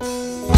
Música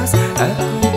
jelas aku